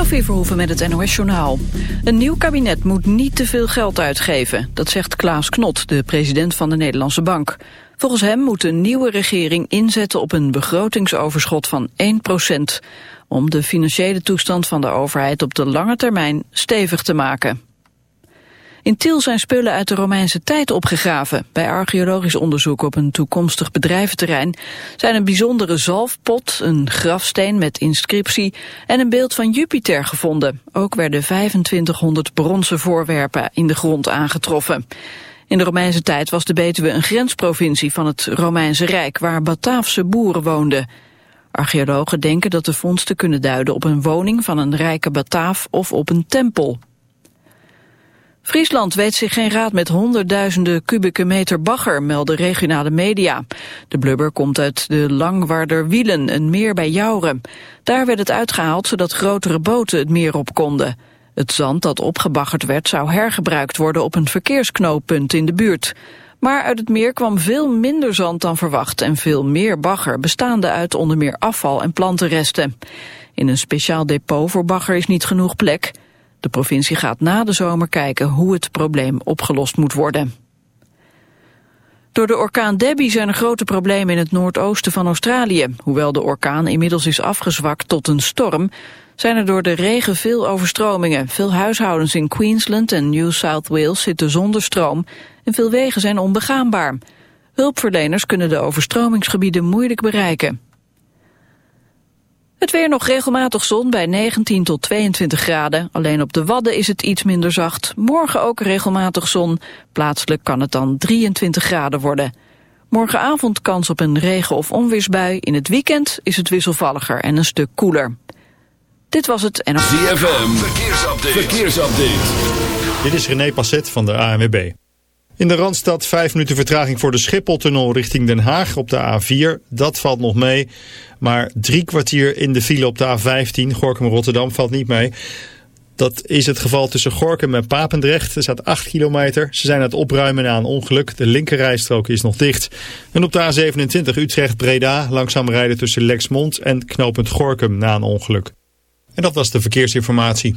Sophie Verhoeven met het NOS-journaal. Een nieuw kabinet moet niet te veel geld uitgeven. Dat zegt Klaas Knot, de president van de Nederlandse Bank. Volgens hem moet de nieuwe regering inzetten op een begrotingsoverschot van 1% om de financiële toestand van de overheid op de lange termijn stevig te maken. In Tiel zijn spullen uit de Romeinse tijd opgegraven. Bij archeologisch onderzoek op een toekomstig bedrijventerrein zijn een bijzondere zalfpot, een grafsteen met inscriptie en een beeld van Jupiter gevonden. Ook werden 2500 bronzen voorwerpen in de grond aangetroffen. In de Romeinse tijd was de Betuwe een grensprovincie van het Romeinse Rijk waar Bataafse boeren woonden. Archeologen denken dat de vondsten kunnen duiden op een woning van een rijke Bataaf of op een tempel. Friesland weet zich geen raad met honderdduizenden kubieke meter bagger, melden regionale media. De blubber komt uit de Langwarder Wielen, een meer bij Jouren. Daar werd het uitgehaald zodat grotere boten het meer op konden. Het zand dat opgebaggerd werd zou hergebruikt worden op een verkeersknooppunt in de buurt. Maar uit het meer kwam veel minder zand dan verwacht en veel meer bagger, bestaande uit onder meer afval en plantenresten. In een speciaal depot voor bagger is niet genoeg plek. De provincie gaat na de zomer kijken hoe het probleem opgelost moet worden. Door de orkaan Debbie zijn er grote problemen in het noordoosten van Australië. Hoewel de orkaan inmiddels is afgezwakt tot een storm... zijn er door de regen veel overstromingen. Veel huishoudens in Queensland en New South Wales zitten zonder stroom... en veel wegen zijn onbegaanbaar. Hulpverleners kunnen de overstromingsgebieden moeilijk bereiken. Het weer nog regelmatig zon bij 19 tot 22 graden. Alleen op de Wadden is het iets minder zacht. Morgen ook regelmatig zon. Plaatselijk kan het dan 23 graden worden. Morgenavond kans op een regen- of onweersbui. In het weekend is het wisselvalliger en een stuk koeler. Dit was het en... ZFM, verkeersupdate. verkeersupdate. Dit is René Passet van de ANWB. In de Randstad vijf minuten vertraging voor de Schipholtunnel richting Den Haag op de A4. Dat valt nog mee. Maar drie kwartier in de file op de A15, Gorkum-Rotterdam, valt niet mee. Dat is het geval tussen Gorkum en Papendrecht. Er staat 8 kilometer. Ze zijn aan het opruimen na een ongeluk. De linkerrijstrook is nog dicht. En op de A27 Utrecht-Breda langzaam rijden tussen Lexmond en knooppunt Gorkum na een ongeluk. En dat was de verkeersinformatie.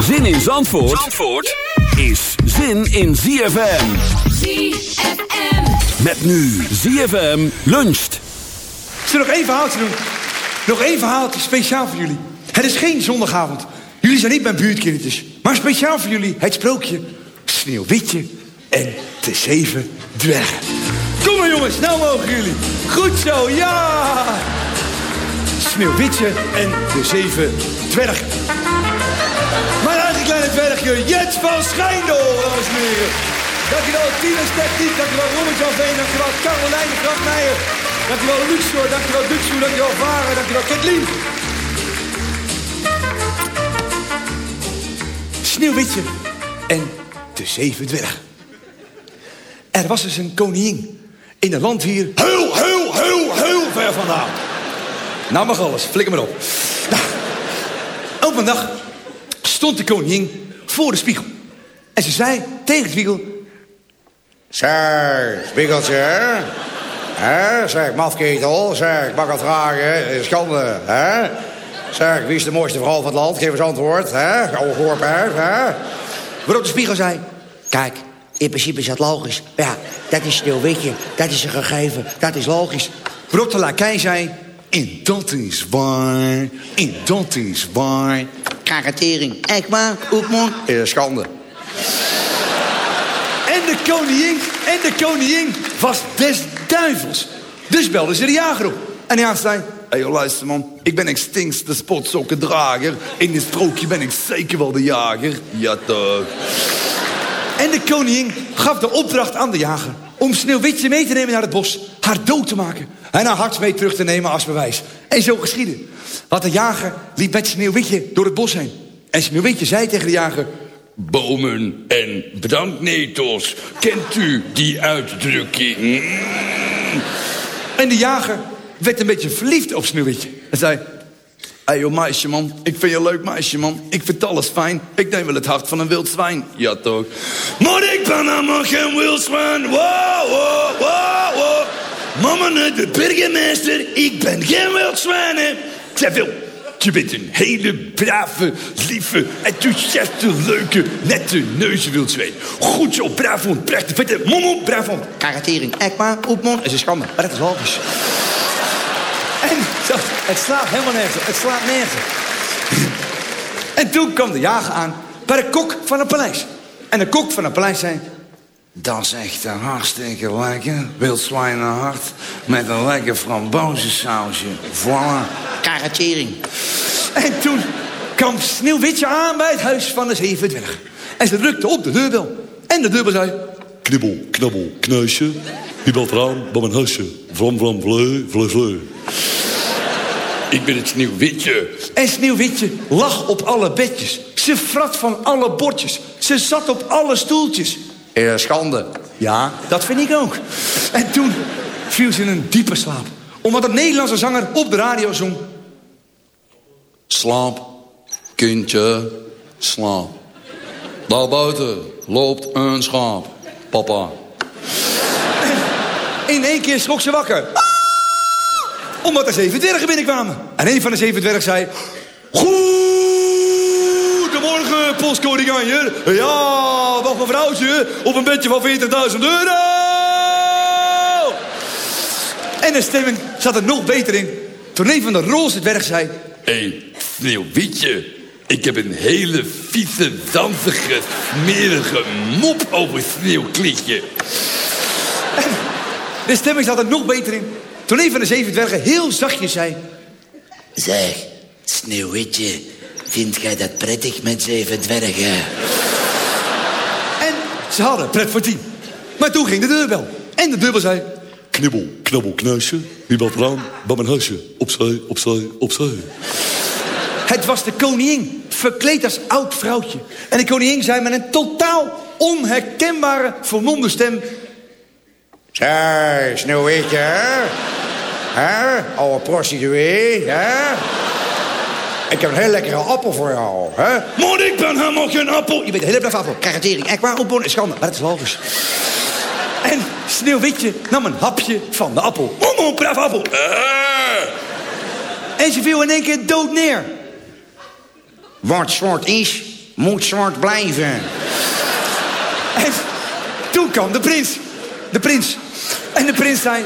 Zin in Zandvoort, Zandvoort is zin in ZFM. ZFM. Met nu ZFM luncht. Ik zal nog één verhaaltje doen. Nog één verhaaltje, speciaal voor jullie. Het is geen zondagavond. Jullie zijn niet mijn buurtkindertjes. Maar speciaal voor jullie het sprookje Sneeuwwitje en de zeven dwergen. Kom maar jongens, snel mogen jullie. Goed zo, ja! Sneeuwwitje en de zeven dwergen. Mijn eigen kleine dwergje, Jets van Schijndel, dames en heren. Dankjewel Tines Techniek, dankjewel Robert-Jan Veen, dankjewel Caroline Grafmeijer. Dankjewel Luxor, dankjewel Duxu, dankjewel Varen, dankjewel Kathleen. Sneeuwwitje en de zeven dwergen. Er was eens een koningin in een land hier heel, heel, heel, heel ver vandaan. Nou mag alles, flikker maar op. Nou, op een dag stond de koningin voor de spiegel. En ze zei tegen de spiegel... Zeg, spiegeltje, hè? Zeg, mafketel, zeg, mag wat vragen? Schande, hè? Zeg, wie is de mooiste vrouw van het land? Geef eens antwoord, hè? Oude goorpijp, hè? Waarop de spiegel zei... Kijk, in principe is dat logisch. Ja, dat is Sneeuwwitje, dat is een gegeven, dat is logisch. Waarop de lakij zei... En dat is waar, en dat is waar. Karatering, echt waar, Oekman? Eh, schande. En de koningin, en de koningin was des duivels. Dus belde ze de jager op. En jager zei... Hé, hey, luister man, ik ben extinct de spotsokkendrager. In dit sprookje ben ik zeker wel de jager. Ja toch. En de koningin gaf de opdracht aan de jager... om Sneeuwwitje mee te nemen naar het bos, haar dood te maken... en haar hart mee terug te nemen als bewijs. En zo geschiedde. Want de jager liep met Sneeuwwitje door het bos heen. En Sneeuwwitje zei tegen de jager... Bomen en brandnetels. Kent u die uitdrukking? En de jager werd een beetje verliefd op Sneeuwwitje. En zei... Hé hey, joh, meisje man, ik vind je een leuk meisje man. Ik vind alles fijn. Ik neem wel het hart van een wild zwijn. Ja toch. Maar ik ben helemaal geen wild zwijn. Wow, wow, wow, wow. Mama, de burgemeester. Ik ben geen wild zwijn, hè. Seville, je bent een hele brave, lieve, enthousiaste, leuke, nette neuzenwildzwijn. Goed zo, braaf hond, prachtig, vette, momo, braaf hond. Karatering, Ekma, Oepman, is een schande. Maar dat is logisch. En zo, het slaat helemaal nergens. Het slaat nergens. En toen kwam de jager aan bij de kok van het paleis. En de kok van het paleis zei... Dat is echt een hartstikke lekker. Wild zwijnenhart met een lekker frambozensausje. Voilà. Karatering. En toen kwam Sneeuwwitje aan bij het huis van de zeven dwergen. En ze drukte op de deurbel. En de deurbel zei... Knibbel, knabbel, knuisje. Wie belt eraan bij mijn huisje? Vlam, vlam, vleu, vleu, vleu. Ik ben het Sneeuwwitje. En Sneeuwwitje lag op alle bedjes. Ze frat van alle bordjes. Ze zat op alle stoeltjes. Eh, schande. Ja, dat vind ik ook. En toen viel ze in een diepe slaap. Omdat een Nederlandse zanger op de radio zong. Slaap, kindje, slaap. Daar buiten loopt een schaap. Papa. In één keer schrok ze wakker. Ah! Omdat er zeven dwergen binnenkwamen. En een van de zeven dwergen zei... Goedemorgen, postkoninganje. Ja, wacht mevrouwtje. Op een bedje van 40.000 euro. En de stemming zat er nog beter in. Toen een van de roze dwerg zei... Hé, hey, Sneeuwwitje. Ik heb een hele vieze, danzige, smerige mop over Sneeuwklietje. En de stemming zat er nog beter in. Toen een van de zeven dwergen heel zachtjes zei... Zeg, Sneeuwwitje, vind jij dat prettig met zeven dwergen? Ze hadden pret voor tien. Maar toen ging de deurbel. En de deurbel zei... Knibbel, knabbel, knuisje. Wie belt eraan bij mijn huisje? Opzij, opzij, opzij. Het was de koningin, verkleed als oud vrouwtje. En de koningin zei met een totaal onherkenbare, vermomde stem... Zeg, Sneeuwwitje, hè? Hè? Oude prostituee, hè? Ik heb een heel lekkere appel voor jou, hè? Maar ik ben helemaal geen appel. Je bent een hele brave appel. Karatering, echt waar, opbonen is schande. Maar dat is logisch. En Sneeuwwitje nam een hapje van de appel. Momo, braaf appel. Ah. En ze viel in één keer dood neer. Wat zwart is, moet zwart blijven. En toen kwam de prins. De prins. En de prins zei...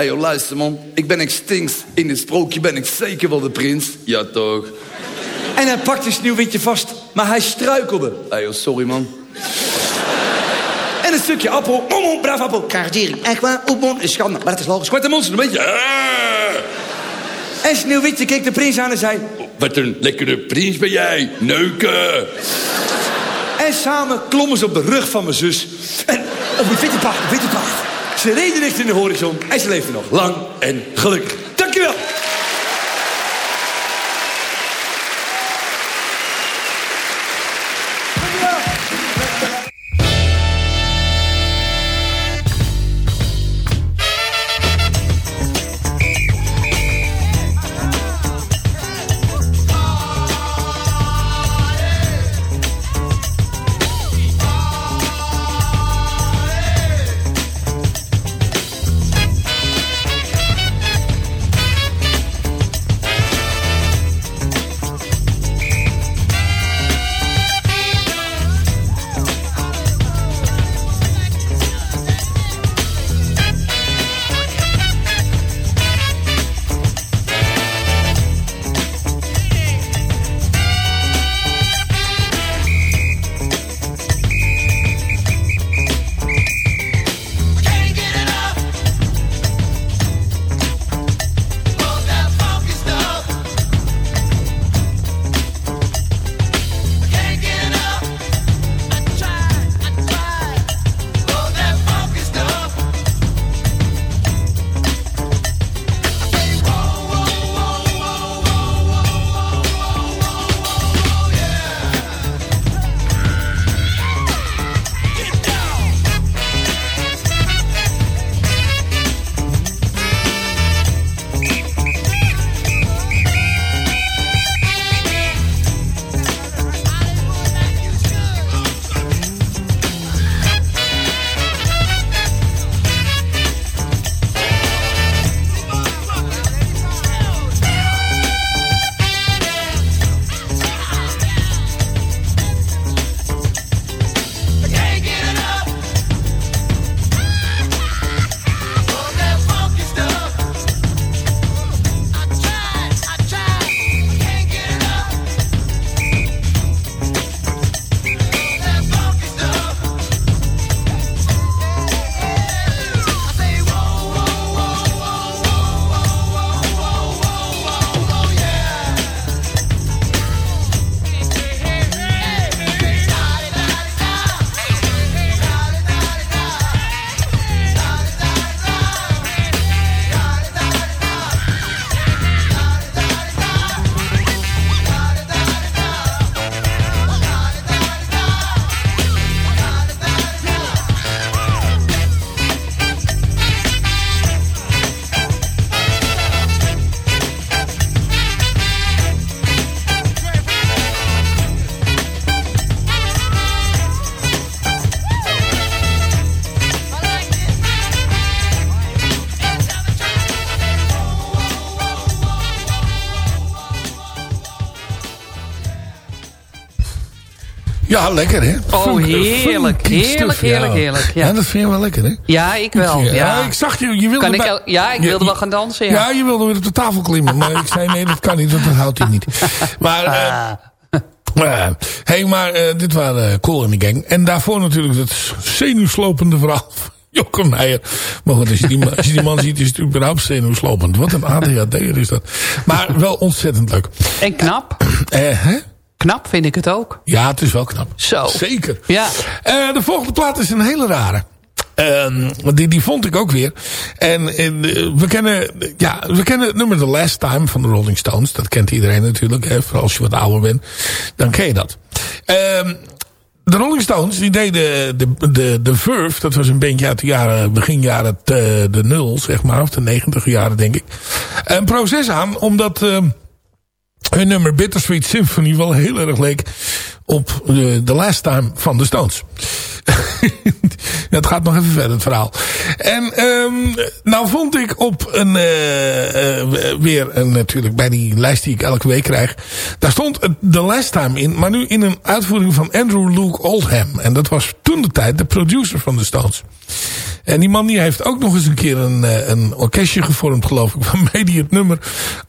Hé hey, luister man, ik ben extinct. In dit sprookje ben ik zeker wel de prins. Ja toch. En hij pakte Sneeuwwitje vast, maar hij struikelde. Hé hey, sorry man. En een stukje appel. Momo, braaf appel. Karatering, echt waar, opmon is schande. Maar dat is logisch. Kwart de monster, een beetje. Ah. En Sneeuwwitje keek de prins aan en zei... Wat een lekkere prins ben jij, neuken. En samen klommen ze op de rug van mijn zus. En op een witte paard, witte paard. Ze reden richting de horizon en ze leefden nog lang en gelukkig. Ja, lekker hè? Oh, Funk- heerlijk, heerlijk, stuff, ja. heerlijk, heerlijk, ja. dat vind je wel lekker hè? Ja, ik wel. Ja, Ja, ik zag je, je wilde Kan ik ja, ik Je- wilde wel gaan dansen, Ja. ja. je wilde weer op de tafel klimmen. Maar ik zei nee, dat kan niet, want dat houdt hij niet. Maar, eh, eh, hey, maar eh, dit waren uh, Cool in the Gang. En daarvoor natuurlijk het zenuwslopende verhaal Jocke Meijer. Maar goed, als je, die, man- als je die man ziet, is het überhaupt zenuwslopend. Wat een ADHD'er is dat. Maar wel ontzettend leuk. En knap. Eh, hè? Knap vind ik het ook. Ja, het is wel knap. Zo. Zeker. Ja. Eh, de volgende plaat is een hele rare. Ehm, want die, die vond ik ook weer. En, en, eh, we, kennen, ja, we kennen het nummer The Last Time van de Rolling Stones. Dat kent iedereen natuurlijk. Hè, vooral als je wat ouder bent. Dan ken je dat. Ehm, de Rolling Stones die deden de, de, de Verve. Dat was een bandje uit de jaren, begin jaren te- de nul, zeg maar. Of de negentig jaren, denk ik. Een proces aan, omdat... hun nummer Bittersweet Symphony wel heel erg leek op de The Last Time van de Stones. Het gaat nog even verder, het verhaal. En um, nou vond ik op een, uh, weer een, natuurlijk bij die lijst die ik elke week krijg. Daar stond The Last Time in, maar nu in een uitvoering van Andrew Luke Oldham. En dat was toen de tijd de producer van de Stones. En die man die heeft ook nog eens een keer een, uh, een orkestje gevormd, geloof ik. Waarmee hij het nummer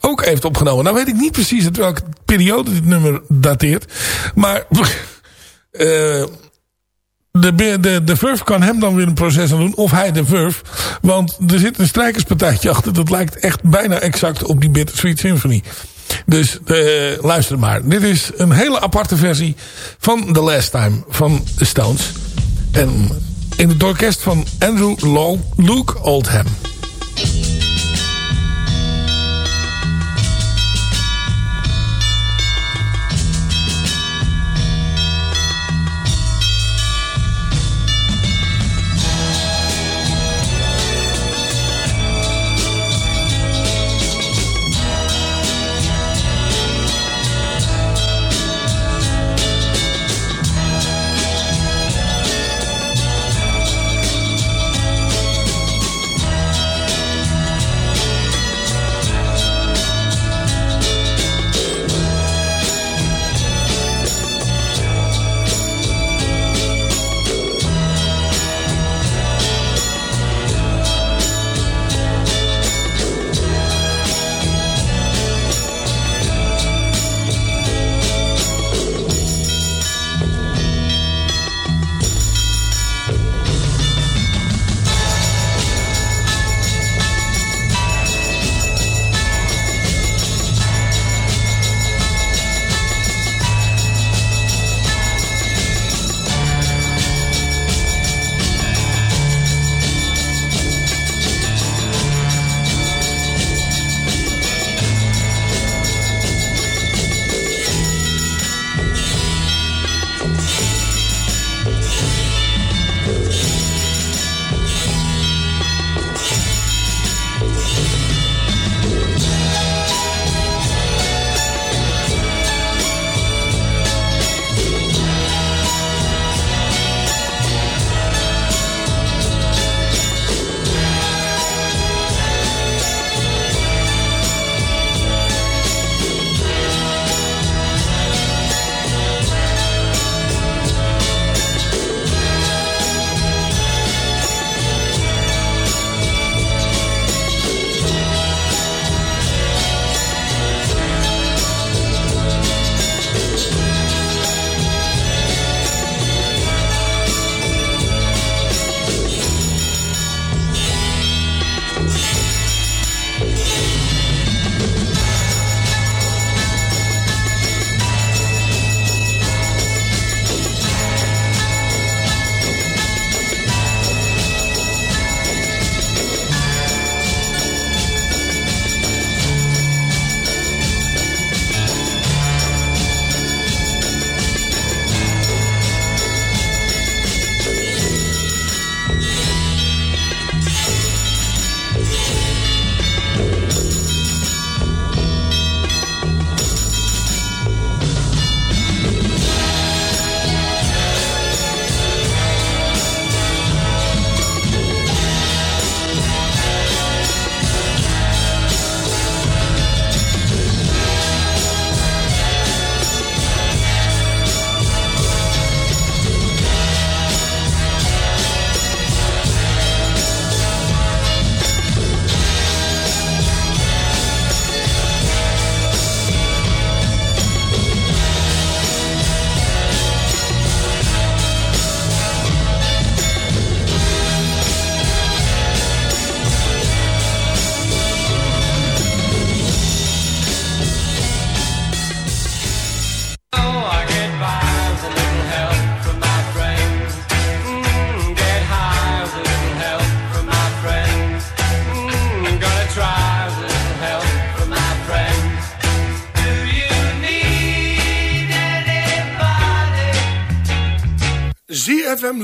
ook heeft opgenomen. Nou weet ik niet precies uit welke periode dit nummer dateert. Maar uh, de, de, Verve kan hem dan weer een proces aan doen. Of hij de Verve. Want er zit een strijkerspartijtje achter. Dat lijkt echt bijna exact op die Bittersweet Symphony. Dus uh, luister maar. Dit is een hele aparte versie van The Last Time van de Stones. En in het orkest van Andrew Law, Luke Oldham.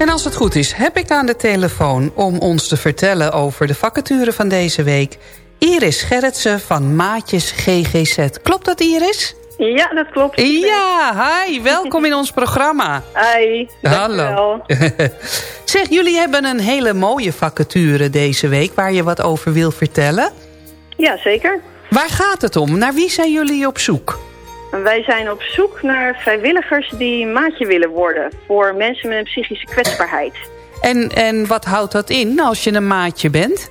En als het goed is, heb ik aan de telefoon om ons te vertellen over de vacature van deze week... Iris Gerritsen van Maatjes GGZ. Klopt dat, Iris? Ja, dat klopt. Ja, hi. Welkom in ons programma. Hi. Hallo. zeg, jullie hebben een hele mooie vacature deze week... waar je wat over wil vertellen. Ja, zeker. Waar gaat het om? Naar wie zijn jullie op zoek? Wij zijn op zoek naar vrijwilligers die maatje willen worden... voor mensen met een psychische kwetsbaarheid. En, en wat houdt dat in als je een maatje bent?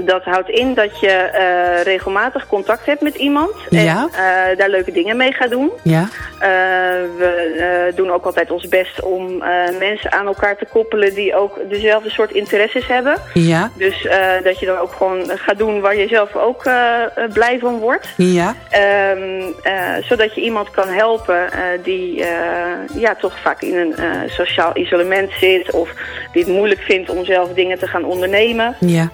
Dat houdt in dat je uh, regelmatig contact hebt met iemand en Ja. uh, daar leuke dingen mee gaat doen. Ja. Uh, we doen ook altijd ons best om mensen aan elkaar te koppelen die ook dezelfde soort interesses hebben. Ja. Dus dat je dan ook gewoon gaat doen waar je zelf ook blij van wordt. Ja. Ehm, zodat je iemand kan helpen die ja, toch vaak in een sociaal isolement zit of die het moeilijk vindt om zelf dingen te gaan ondernemen. Ja.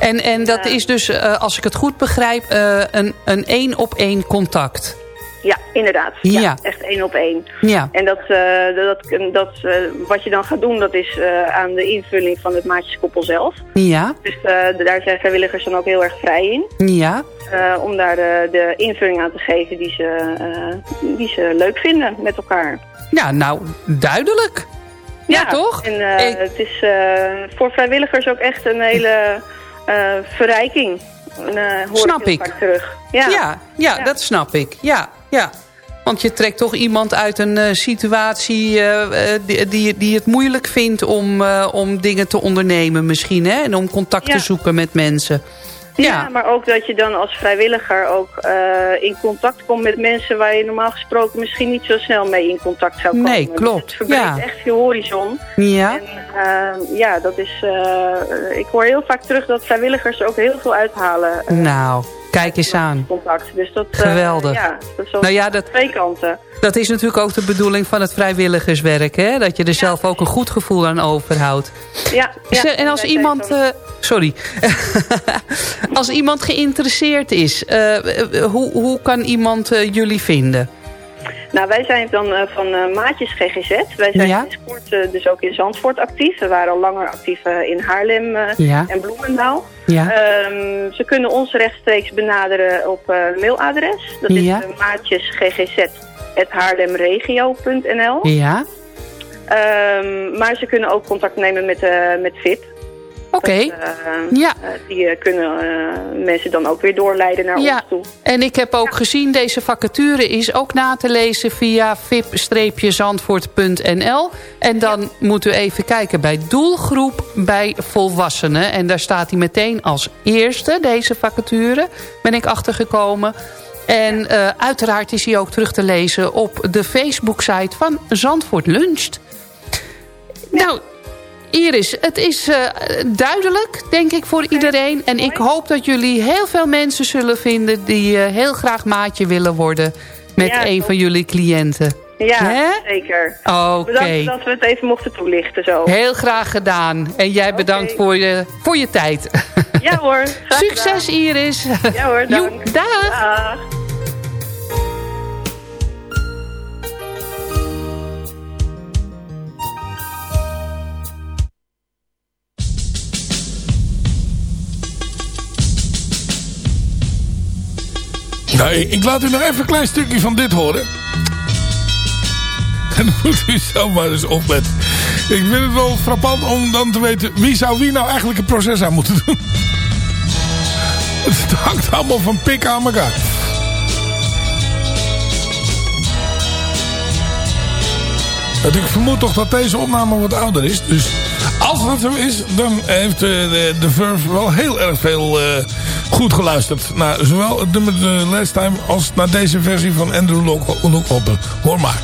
En, en dat is dus, uh, als ik het goed begrijp, uh, een, een één op één contact. Ja, inderdaad. Ja. ja echt één op één. Ja. En dat, uh, dat, dat, wat je dan gaat doen, dat is aan de invulling van het maatjeskoppel zelf. Ja. Dus daar zijn vrijwilligers dan ook heel erg vrij in. Ja. om daar de, de invulling aan te geven die ze, die ze leuk vinden met elkaar. Ja, nou, duidelijk. Ja, ja toch? En ik... het is voor vrijwilligers ook echt een hele... Uh, verrijking. Uh, hoor snap ik. ik. Terug. Ja. Ja, ja, dat snap ik. Ja, ja. Want je trekt toch iemand uit een uh, situatie die, die, die, het moeilijk vindt om, om dingen te ondernemen misschien. Hè? En om contact ja. te zoeken met mensen. Ja. ja. maar ook dat je dan als vrijwilliger ook uh, in contact komt met mensen waar je normaal gesproken misschien niet zo snel mee in contact zou komen. Nee, klopt. Dus het verbreedt ja. echt je horizon. Ja. En uh, ja, dat is, uh, ik hoor heel vaak terug dat vrijwilligers er ook heel veel uithalen. nou, kijk eens aan. Contact. Dus dat, Geweldig. ja, dat is nou ja, dat, twee kanten. Dat is natuurlijk ook de bedoeling van het vrijwilligerswerk. Hè? Dat je er zelf ook een goed gevoel aan overhoudt. Ja. ja en als iemand... Uh, sorry. als iemand geïnteresseerd is, uh, hoe, hoe kan uh, jullie vinden? Nou, wij zijn dan uh, van uh, Maatjes GGZ. Wij zijn ja? uh, dus ook in Zandvoort actief. We waren al langer actief in Haarlem ja. en Bloemendaal. Ja. Um, ze kunnen ons rechtstreeks benaderen op mailadres. Dat is ja. maatjesggz.haarlemregio.nl Ja. Um, maar ze kunnen ook contact nemen met, met VIP. Oké, okay. uh, ja. Uh, die uh, kunnen mensen dan ook weer doorleiden naar ja. ons toe. En ik heb ook ja. gezien, deze vacature is ook na te lezen via vip-zandvoort.nl. En dan ja. moet u even kijken bij doelgroep bij volwassenen. En daar staat hij meteen als eerste, deze vacature, ben ik achtergekomen. En uiteraard is hij ook terug te lezen op de Facebook-site van Zandvoort Luncht. Nou, Iris, het is uh, duidelijk, denk ik, voor iedereen. En ik hoop dat jullie heel veel mensen zullen vinden... die uh, heel graag maatje willen worden met ja, een van jullie cliënten. Ja, zeker. Oké. Okay. Bedankt dat we het even mochten toelichten zo. Heel graag gedaan. En jij bedankt okay. voor, je, voor je tijd. Ja hoor. Succes gedaan. Iris. Ja hoor, dank. Jo, dag. dag. Nou, ik laat u nog even een klein stukje van dit horen. En dan moet u zelf maar eens opletten. Ik vind het wel frappant om dan te weten... wie zou wie nou eigenlijk een proces aan moeten doen. Het hangt allemaal van pik aan elkaar. Ik vermoed toch dat deze opname wat ouder is. Dus als dat zo is, dan heeft de, de, de Verve wel heel erg veel uh, goed geluisterd naar zowel het nummer The Last Time als naar deze versie van Andrew Lockwood. Hoor maar.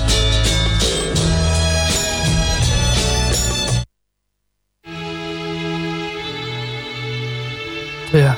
Ja.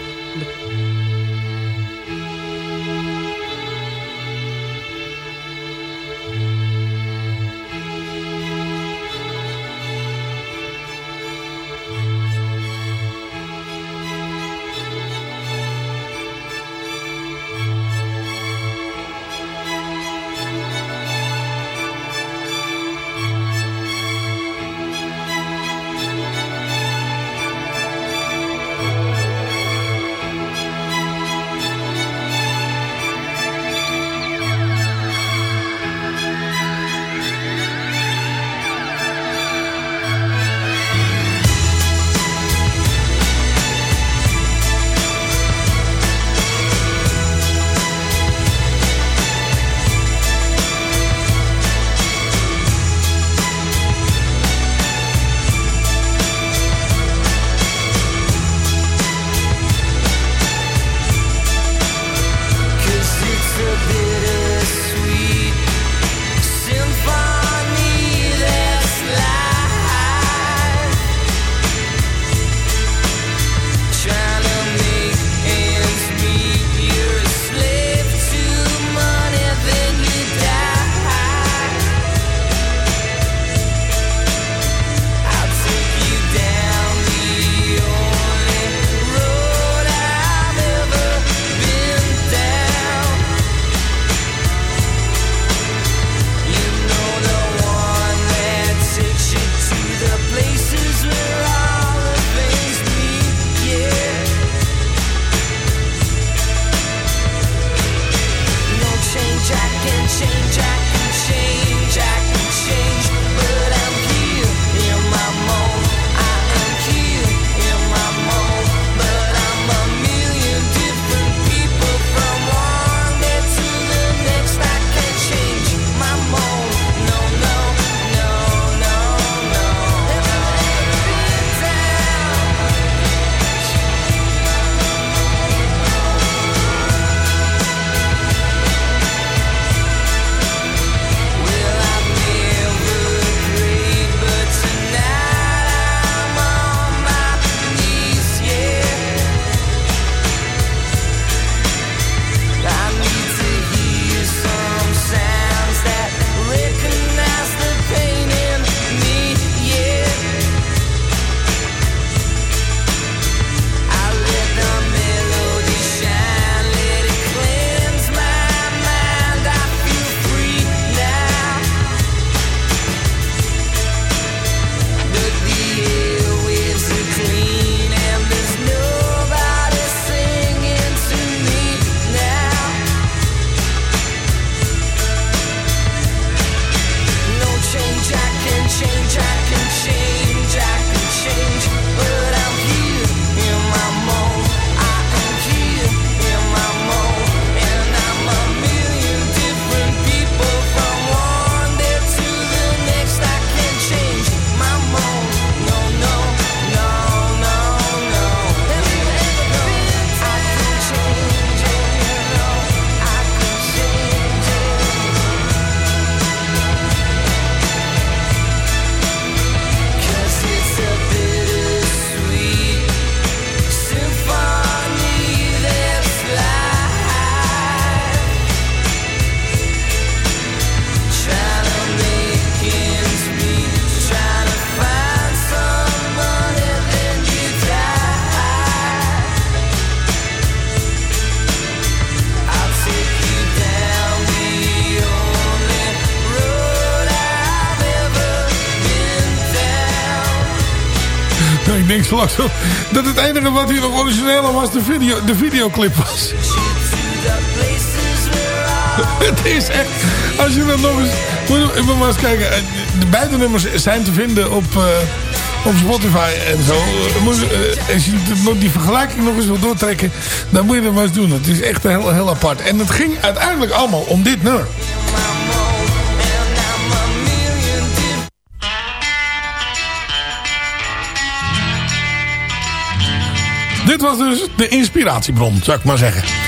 Dat het enige wat hier nog origineel was de, video, de videoclip was. het is echt... Als je dan nog eens... Moet maar eens kijken. Eh, de beide nummers zijn te vinden op, uh, op Spotify en zo. Eh, moet, als je die vergelijking nog eens wil doortrekken... dan moet je dat maar eens doen. Het is echt heel, heel apart. En het ging uiteindelijk allemaal om dit nummer. Dit was dus de inspiratiebron, zou ik maar zeggen.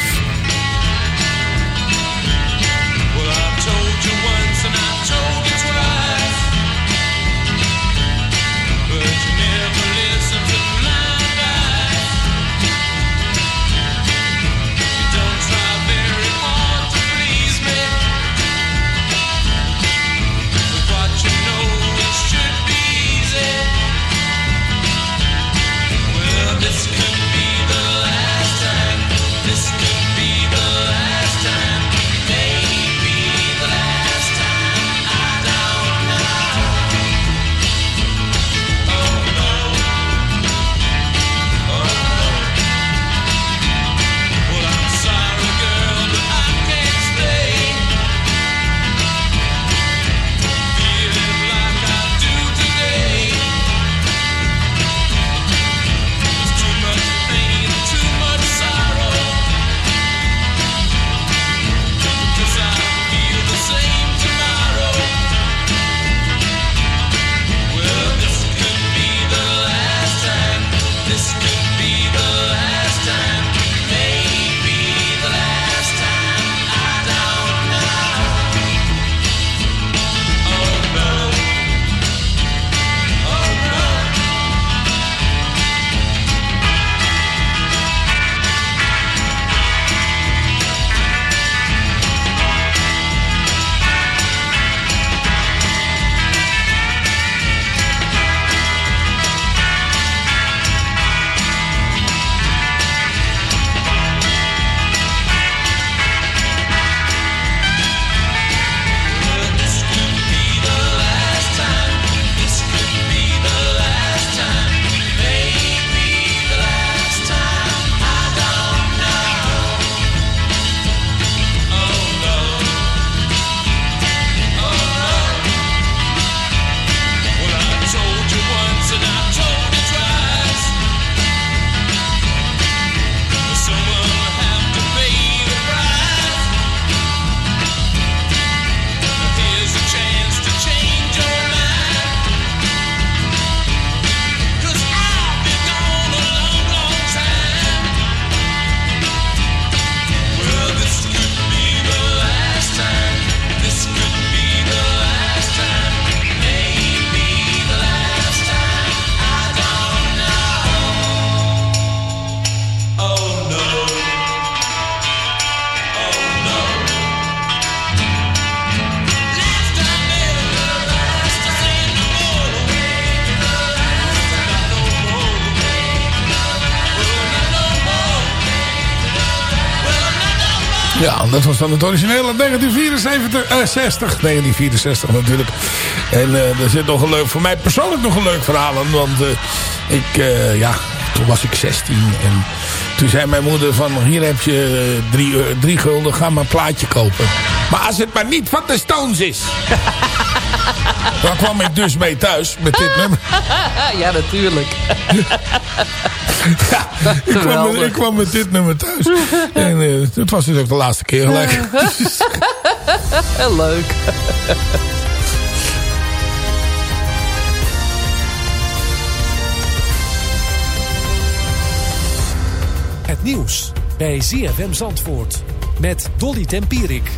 Dan het originele 1974, eh, 60, 1964 natuurlijk. En uh, er zit nog een leuk, voor mij persoonlijk nog een leuk verhaal aan. Want uh, ik, uh, ja, toen was ik 16 en toen zei mijn moeder van hier heb je drie, drie gulden, ga maar een plaatje kopen. Maar als het maar niet van de Stones is. Daar kwam ik dus mee thuis met dit nummer. Ja, natuurlijk. ja, ik kwam, met, ik kwam, met, dit nummer thuis. En uh, het was dus ook de laatste keer gelijk. Leuk. Nieuws bij ZFM Zandvoort met Dolly Tempierik.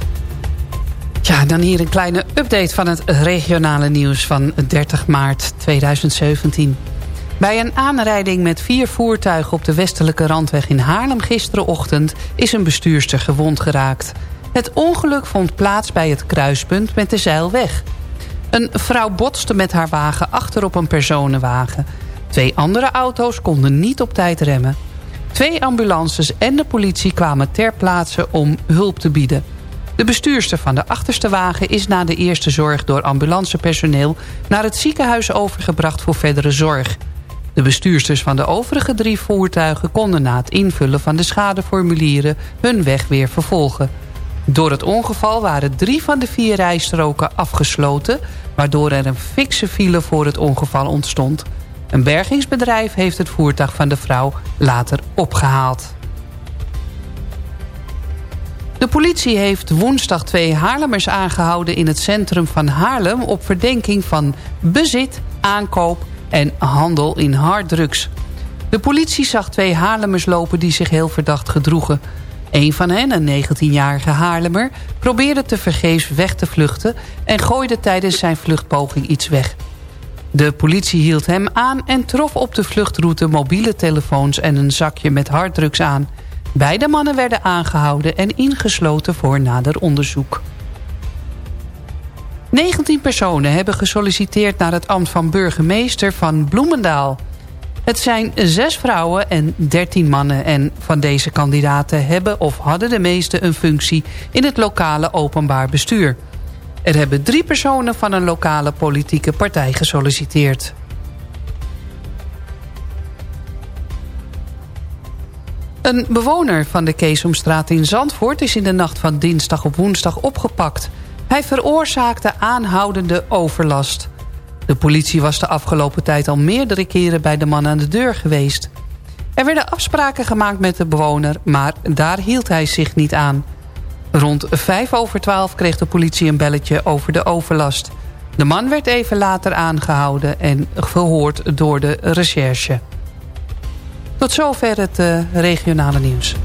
Ja, dan hier een kleine update van het regionale nieuws van 30 maart 2017. Bij een aanrijding met vier voertuigen op de westelijke randweg in Haarlem gisterenochtend is een bestuurster gewond geraakt. Het ongeluk vond plaats bij het kruispunt met de Zeilweg. Een vrouw botste met haar wagen achter op een personenwagen. Twee andere auto's konden niet op tijd remmen. Twee ambulances en de politie kwamen ter plaatse om hulp te bieden. De bestuurster van de achterste wagen is na de eerste zorg door ambulancepersoneel... naar het ziekenhuis overgebracht voor verdere zorg. De bestuursters van de overige drie voertuigen konden na het invullen van de schadeformulieren hun weg weer vervolgen. Door het ongeval waren drie van de vier rijstroken afgesloten... waardoor er een fikse file voor het ongeval ontstond. Een bergingsbedrijf heeft het voertuig van de vrouw later opgehaald. De politie heeft woensdag twee Haarlemmers aangehouden in het centrum van Haarlem... op verdenking van bezit, aankoop en handel in harddrugs. De politie zag twee Haarlemmers lopen die zich heel verdacht gedroegen. Een van hen, een 19-jarige Haarlemmer, probeerde te vergeefs weg te vluchten... en gooide tijdens zijn vluchtpoging iets weg. De politie hield hem aan en trof op de vluchtroute mobiele telefoons... en een zakje met harddrugs aan. Beide mannen werden aangehouden en ingesloten voor nader onderzoek. 19 personen hebben gesolliciteerd naar het ambt van burgemeester van Bloemendaal. Het zijn zes vrouwen en 13 mannen en van deze kandidaten hebben of hadden de meeste een functie in het lokale openbaar bestuur. Er hebben drie personen van een lokale politieke partij gesolliciteerd. Een bewoner van de Keesomstraat in Zandvoort is in de nacht van dinsdag op woensdag opgepakt. Hij veroorzaakte aanhoudende overlast. De politie was de afgelopen tijd al meerdere keren bij de man aan de deur geweest. Er werden afspraken gemaakt met de bewoner, maar daar hield hij zich niet aan. Rond 5 over 12 kreeg de politie een belletje over de overlast. De man werd even later aangehouden en verhoord door de recherche. Tot zover het uh, regionale nieuws.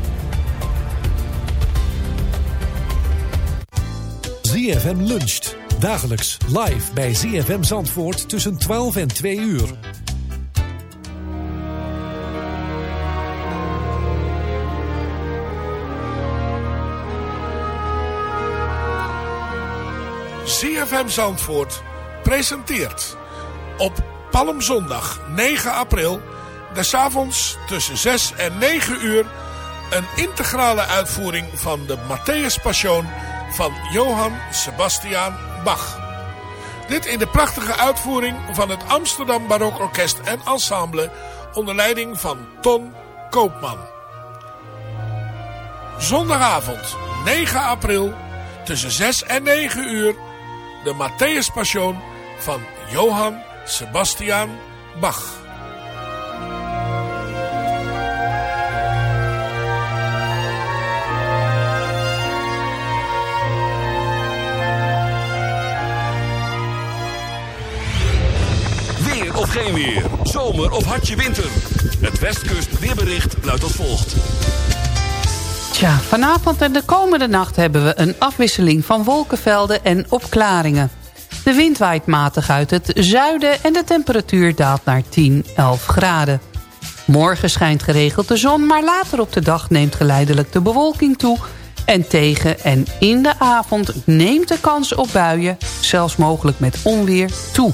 ZFM luncht. Dagelijks live bij ZFM Zandvoort tussen 12 en 2 uur. ZFM Zandvoort presenteert op Palmzondag 9 april... des avonds tussen 6 en 9 uur... een integrale uitvoering van de Matthäus Passion van Johann Sebastian Bach. Dit in de prachtige uitvoering van het Amsterdam Barokorkest en Ensemble onder leiding van Ton Koopman. Zondagavond 9 april tussen 6 en 9 uur de Matthäus Passion van Johann Sebastian Bach. of geen weer. Zomer of hartje winter. Het Westkust weerbericht luidt als volgt. Tja, vanavond en de komende nacht hebben we een afwisseling van wolkenvelden en opklaringen. De wind waait matig uit het zuiden en de temperatuur daalt naar 10, 11 graden. Morgen schijnt geregeld de zon, maar later op de dag neemt geleidelijk de bewolking toe... en tegen en in de avond neemt de kans op buien, zelfs mogelijk met onweer, toe.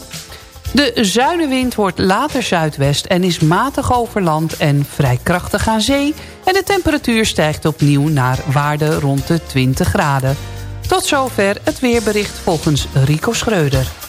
De zuidenwind wordt later zuidwest en is matig over land en vrij krachtig aan zee. En de temperatuur stijgt opnieuw naar waarde rond de 20 graden. Tot zover het weerbericht volgens Rico Schreuder.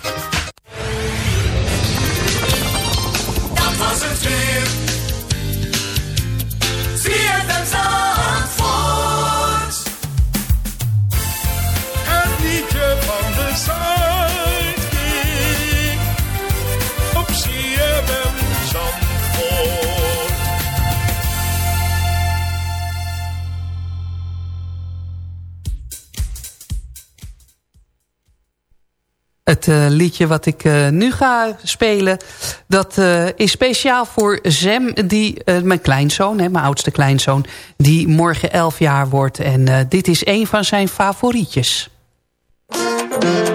Het eh, liedje wat ik eh, nu ga spelen... dat eh, is speciaal voor Zem, die, mijn kleinzoon, hè, mijn oudste kleinzoon... die morgen 11 jaar wordt. En dit is een van zijn favorietjes. bills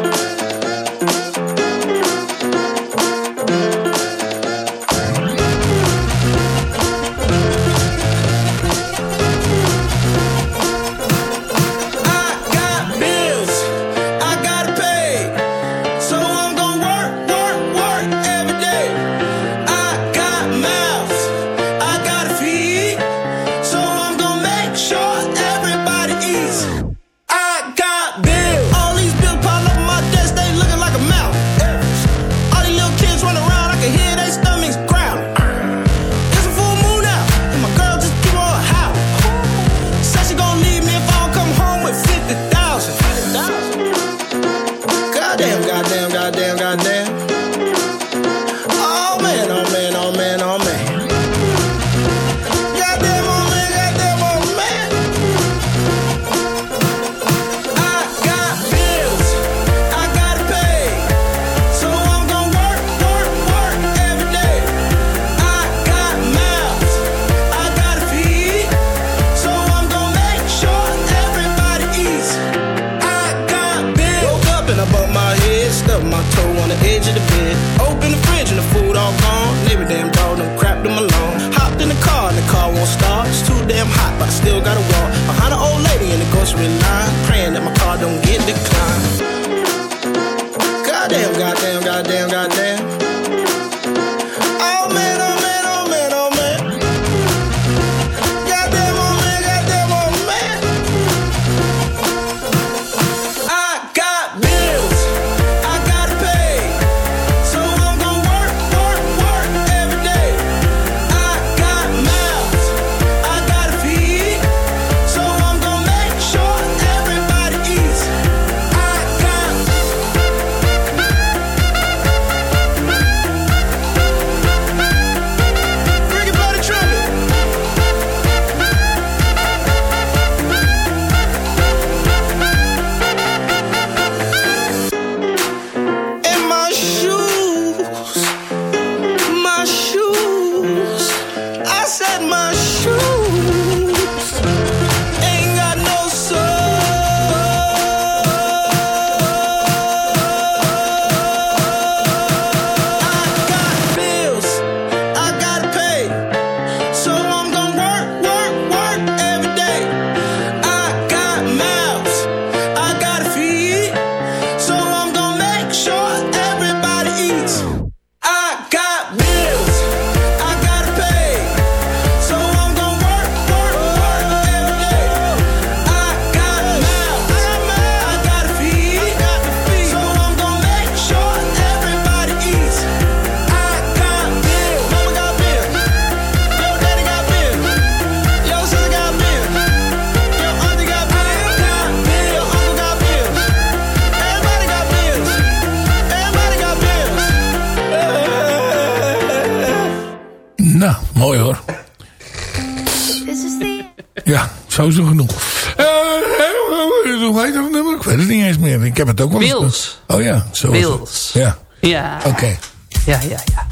dat. Oh ja, zo. Bills. Ja. Ja. Oké. Ja, ja, ja.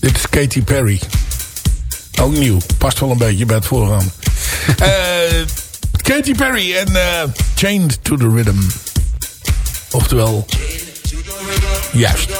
Dit is Katy Perry. Ook nieuw. Past wel een beetje bij het voorgaande. Eh, Katy Perry en uh, Chained to the Rhythm. Oftewel... Juist.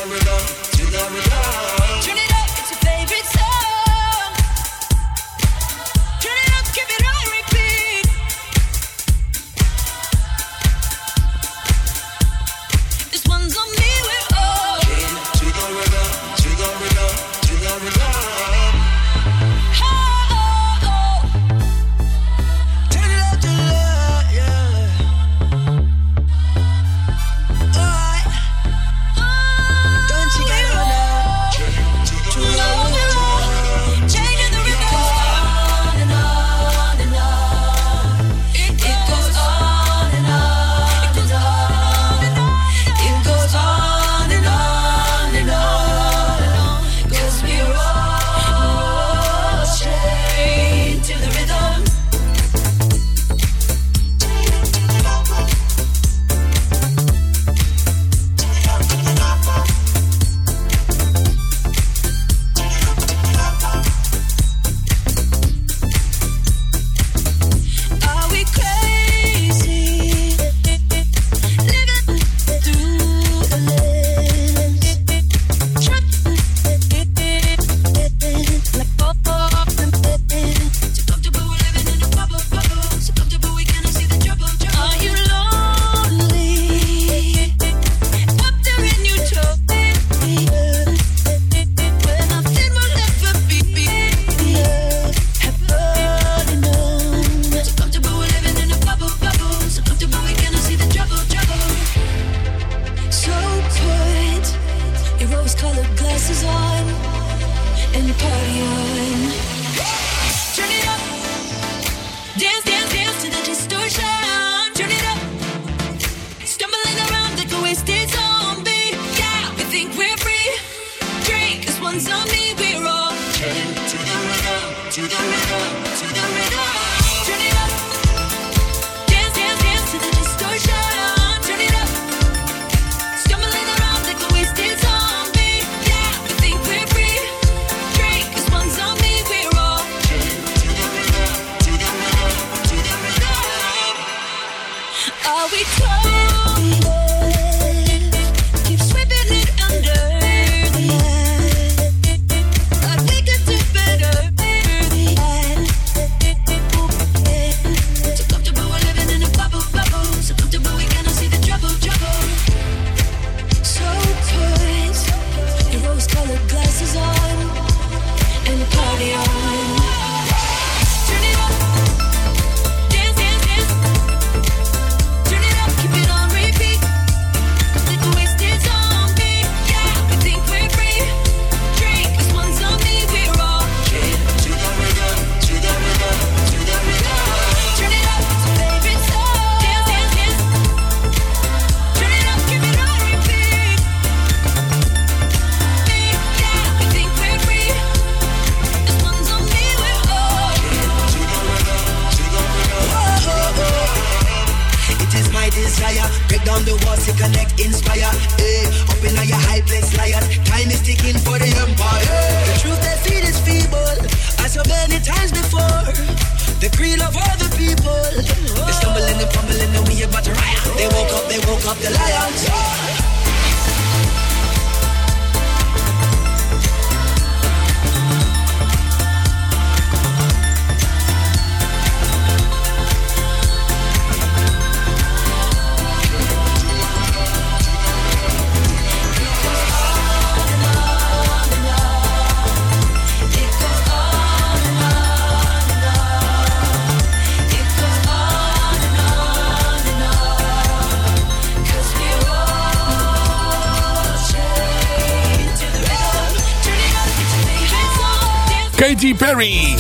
Katy Perry.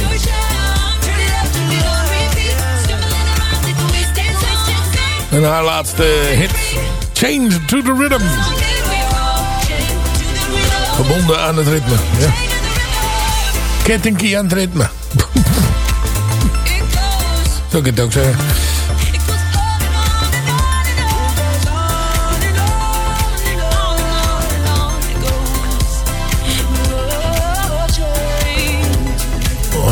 En haar laatste hit. Change to the Rhythm. Verbonden aan het ritme. Ja. Kettingkie aan het ritme. Zo kan het ook.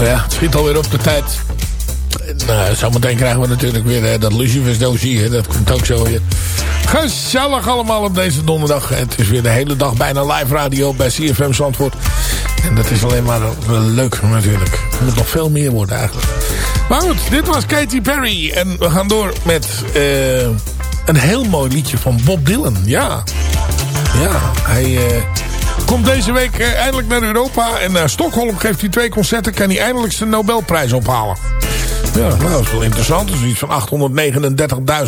Oh ja, het schiet alweer op de tijd. Nou, zometeen krijgen we natuurlijk weer hè, dat Lucifers doosje. Dat komt ook zo weer. Gezellig allemaal op deze donderdag. Het is weer de hele dag bijna live radio bij CFM Zandvoort. En dat is alleen maar leuk natuurlijk. Het moet nog veel meer worden eigenlijk. Maar goed, dit was Katy Perry. En we gaan door met uh, een heel mooi liedje van Bob Dylan. Ja, ja hij... Uh, Komt deze week uh, eindelijk naar Europa. En naar Stockholm geeft hij twee concerten. Kan hij eindelijk zijn Nobelprijs ophalen. Ja, nou, dat is wel interessant. Dus iets van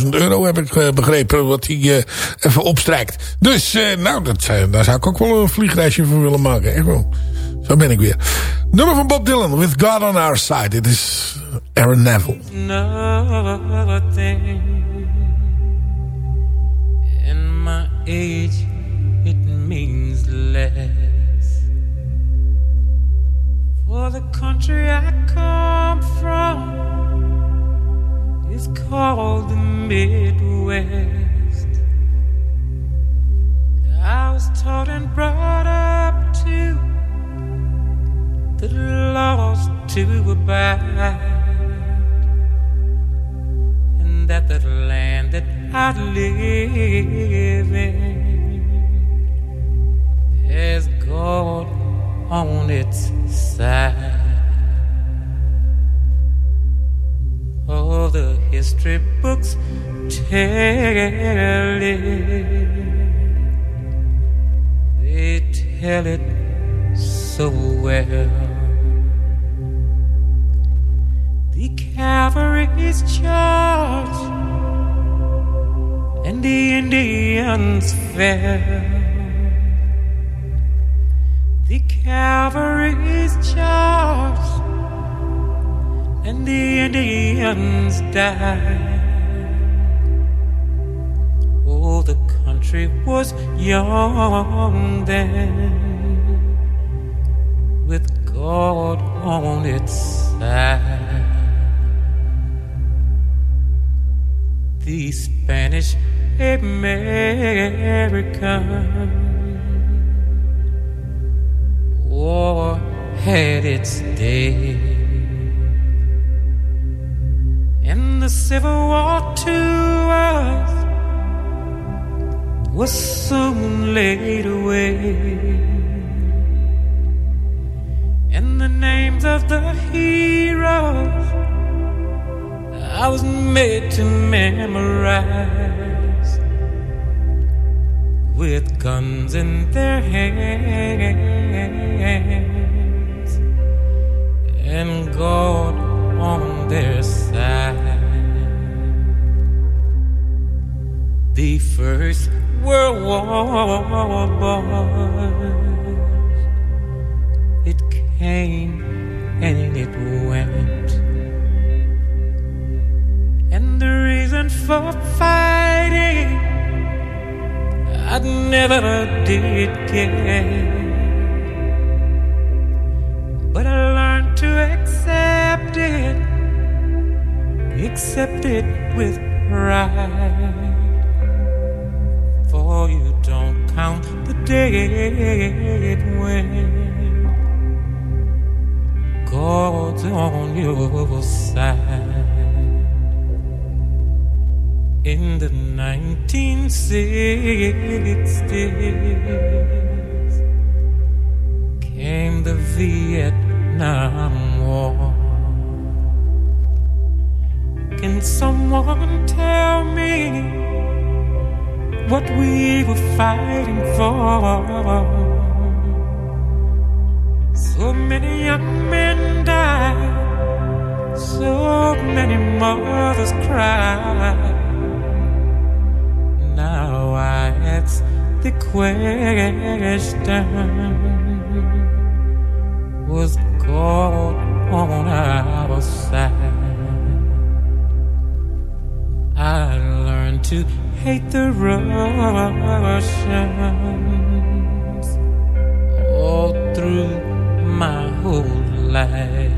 839.000 euro heb ik uh, begrepen. Wat hij even opstrijkt. Dus, nou, dat, daar zou ik ook wel een vliegreisje voor willen maken. Echt wel. Zo ben ik weer. Nummer van Bob Dylan. With God on our side. Dit is Aaron Neville. Nothing in my country I come from is called the Midwest. I was taught and brought up to the laws to abide, and that the land that I live in has God on its side. History books tell it. They tell it so well. The cavalry's charge and the Indians fell. The cavalry's charged and the Indians died. Oh, the country was young then, with God on its side. The Spanish American war had its day. The Civil War to us was soon laid away. And the names of the heroes I was made to memorize with guns in their hands and God on their side. The First World War it came and it went, and the reason for fighting I never did get. But I learned to accept it, accept it with pride. Dead when God's on your side. In the 1960s came the Vietnam War. Can someone tell me what we were fighting for? So many young men died, so many mothers cried. Now I ask the question Was God on our side? I to hate the Russians all through my whole life.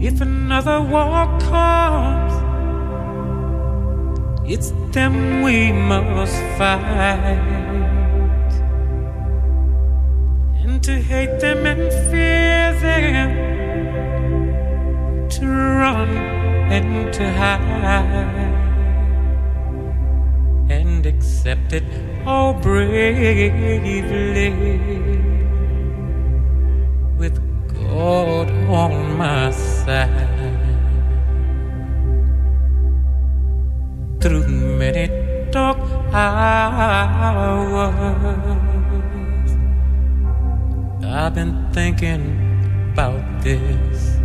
If another war comes, it's them we must fight. And to hate them and fear them, to run and to hide, and accept it all bravely with God on my side. Through many dark hours, I've been thinking about this.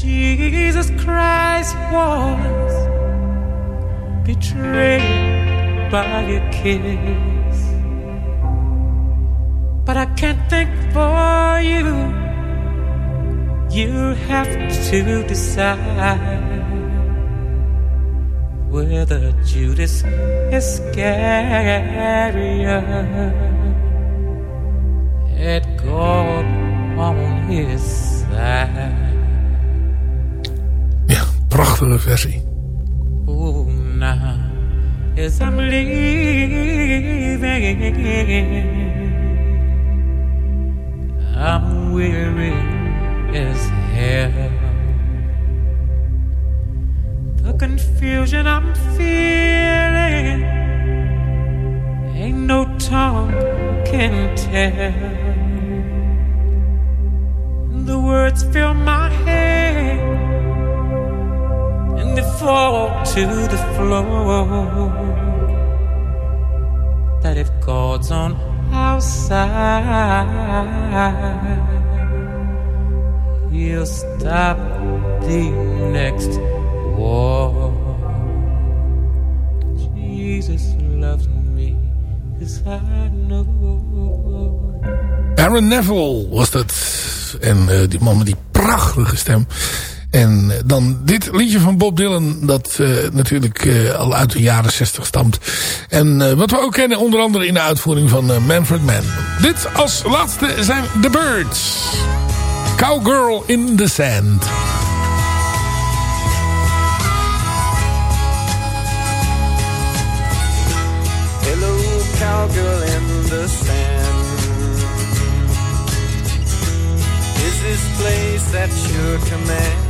Jesus Christ was betrayed by a kiss. But I can't think for you. You have to decide whether Judas Iscariot had God on his side. Prachtige versie. Now I'm leaving, I'm weary as hell. The confusion I'm feeling ain't no tongue can tell. The words fill my head they fall to the floor. That if God's on our side, He'll stop the next war. Jesus loves me, as I know. Aaron Neville was dat. En eh, die man met die prachtige stem. En eh, dan dit liedje van Bob Dylan, dat eh, natuurlijk eh, al uit de jaren 60 stamt. En wat we ook kennen, onder andere in de uitvoering van Manfred Mann. Dit als laatste zijn The Birds. Cowgirl in the Sand. Hello, cowgirl in the sand. Is this place at your command?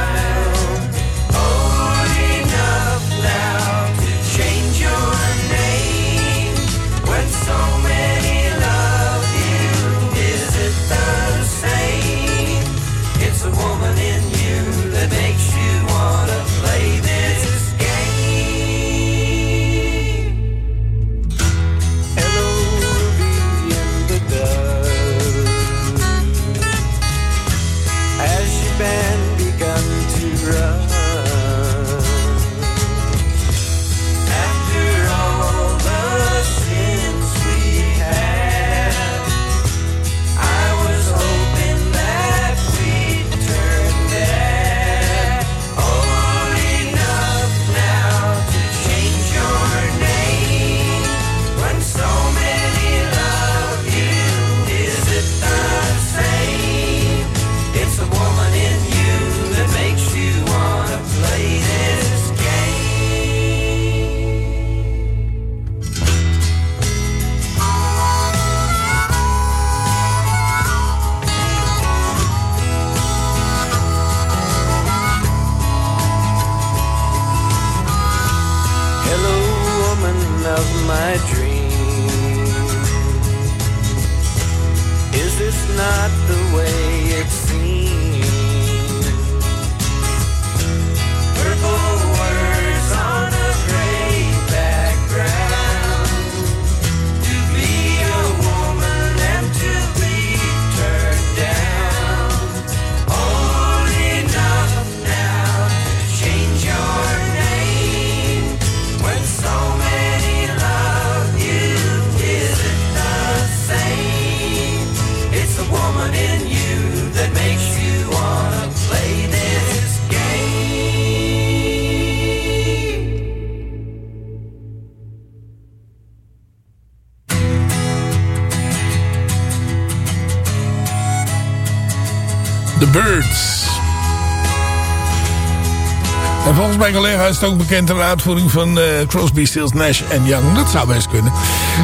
Mijn collega is het ook bekend een uitvoering van eh, Crosby, Stills, Nash en Young. Dat zou best kunnen.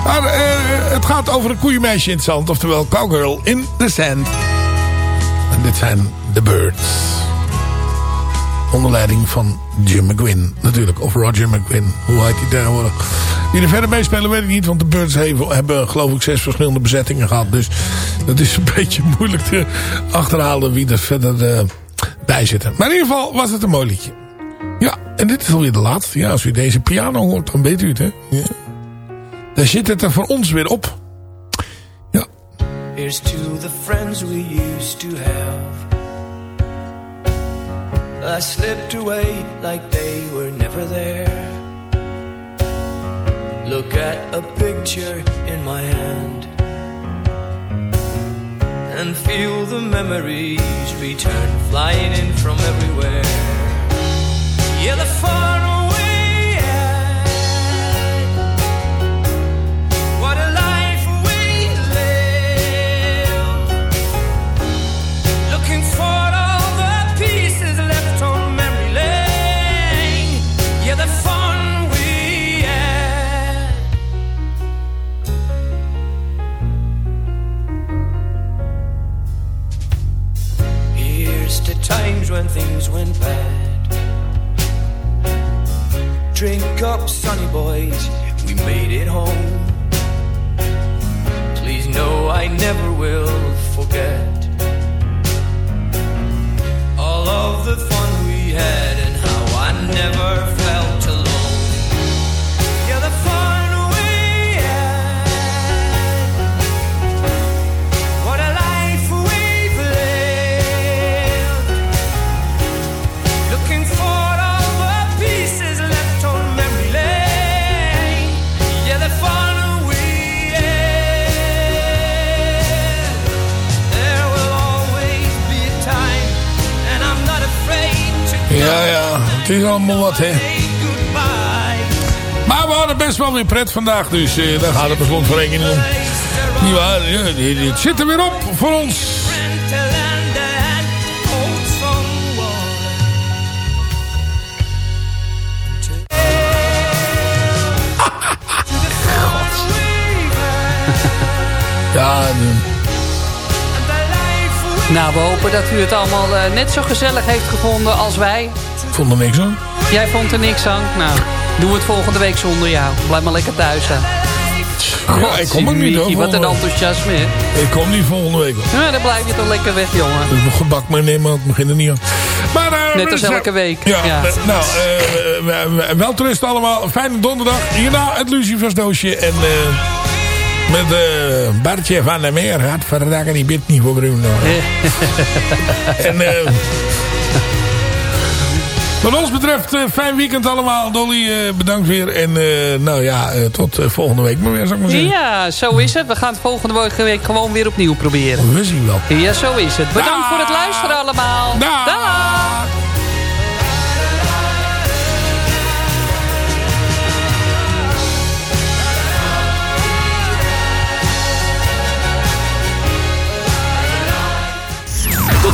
Maar eh, het gaat over een koeienmeisje in het zand. Oftewel Cowgirl in the Sand. En dit zijn The Birds. Onder leiding van Jim McGuinn natuurlijk. Of Roger McGuinn. Hoe heet hij tegenwoordig? Wie er verder meespelen weet ik niet. Want de Birds hebben, hebben geloof ik zes verschillende bezettingen gehad. Dus dat is een beetje moeilijk te achterhalen wie er verder eh, bij zitten. Maar in ieder geval was het een mooi liedje. Ja, en dit is alweer de laatste. Ja, als u deze piano hoort, dan weet u het, hè. Ja. Daar zit het er voor ons weer op. Here's to the friends we used to have. I slipped away like they were never there. Look at a picture in my hand and feel the memories return flying in from everywhere. Times when things went bad. Drink up, sunny boys, we made it home. Please know I never will forget all of the fun we had and how I never felt Ja, ja. Het is allemaal wat, hè. Maar we hadden best wel weer pret vandaag. Dus eh, daar gaat het per slotverrekening om. Niet waar? Dit, dit zit er weer op voor ons. Ja, Nou, we hopen dat u het allemaal eh, net zo gezellig heeft gevonden als wij. ik vond er niks aan. Jij vond er niks aan? Nou, doen we het volgende week zonder jou. Blijf maar lekker thuis, hè. Ja, ik kom ook niet hoor. Wat een enthousiasme, hè. Ik kom niet volgende week. hoor. Ja, dan blijf je toch lekker weg, jongen. Ik nog gebak meenemen, want ik begin er niet aan. Maar, eh, Net als elke week. Ja, Ja. eh, nou, eh, wel allemaal. Fijne donderdag. Hierna het Lucifersdoosje. En met eh Bartje van der Meer. Gaat verdakken die bid niet voor Bruno. en eh wat ons betreft, eh, fijn weekend allemaal. Dolly, bedankt weer. En nou ja, tot volgende week maar weer, zou ik maar zeggen. Ja, zo is het. We gaan het volgende week gewoon weer opnieuw proberen. We zien wel. Ja, zo is het. Bedankt voor het luisteren allemaal. Dag.